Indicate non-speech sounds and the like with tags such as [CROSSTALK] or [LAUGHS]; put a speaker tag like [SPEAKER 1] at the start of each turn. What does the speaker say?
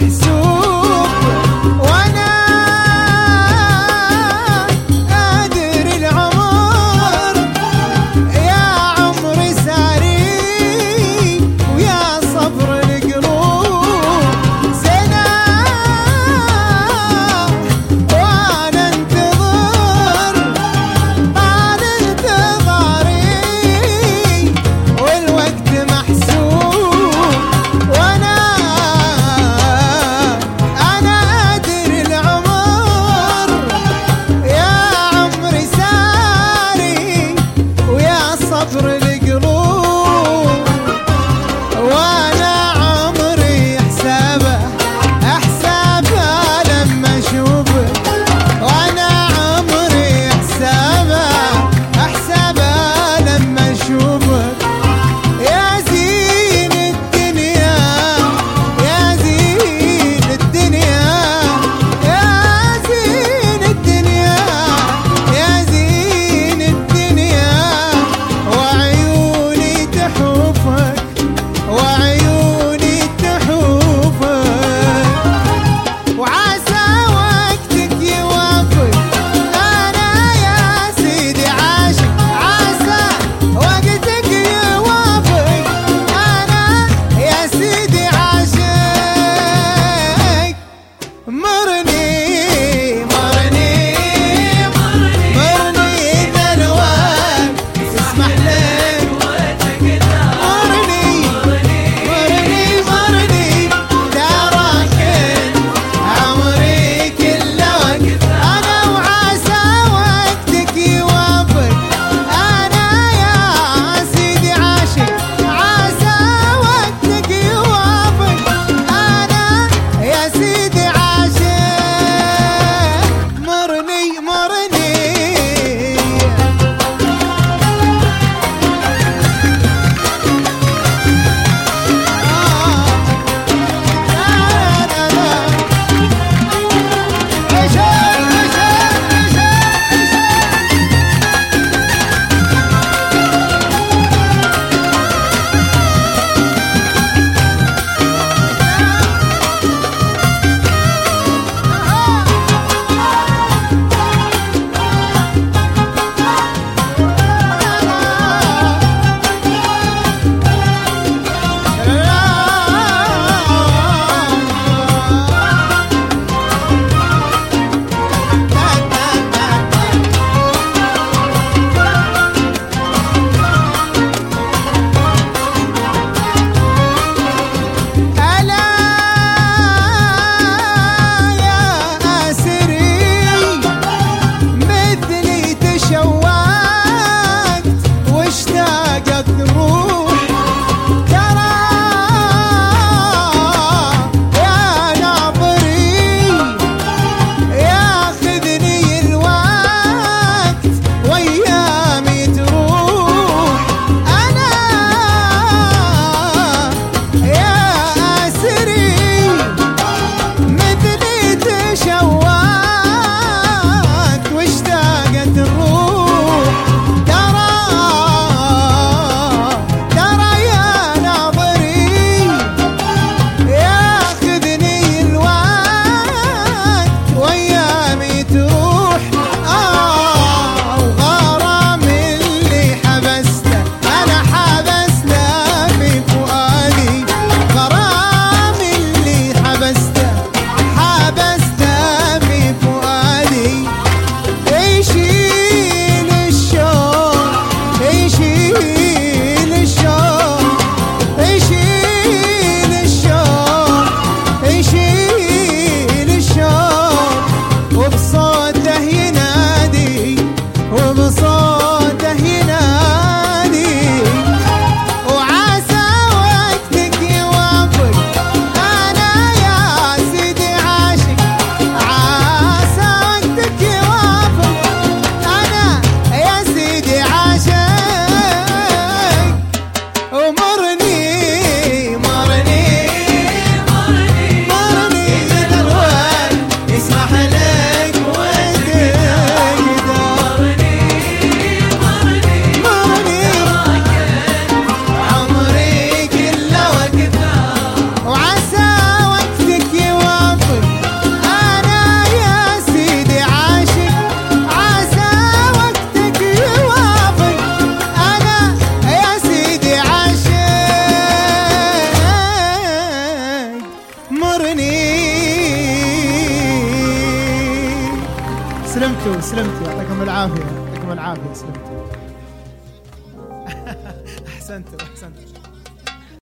[SPEAKER 1] nice. morning. سلمتوا سلمتوا يعطيكم العافية يعطيكم العافية سلمتوا [LAUGHS] احسنتوا احسنتوا